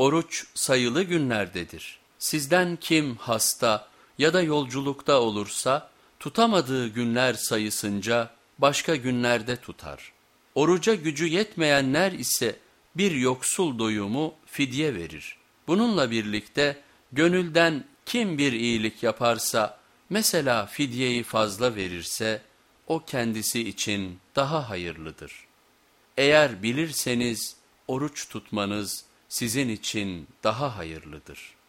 Oruç sayılı günlerdedir. Sizden kim hasta ya da yolculukta olursa tutamadığı günler sayısınca başka günlerde tutar. Oruca gücü yetmeyenler ise bir yoksul doyumu fidye verir. Bununla birlikte gönülden kim bir iyilik yaparsa mesela fidyeyi fazla verirse o kendisi için daha hayırlıdır. Eğer bilirseniz oruç tutmanız sizin için daha hayırlıdır.''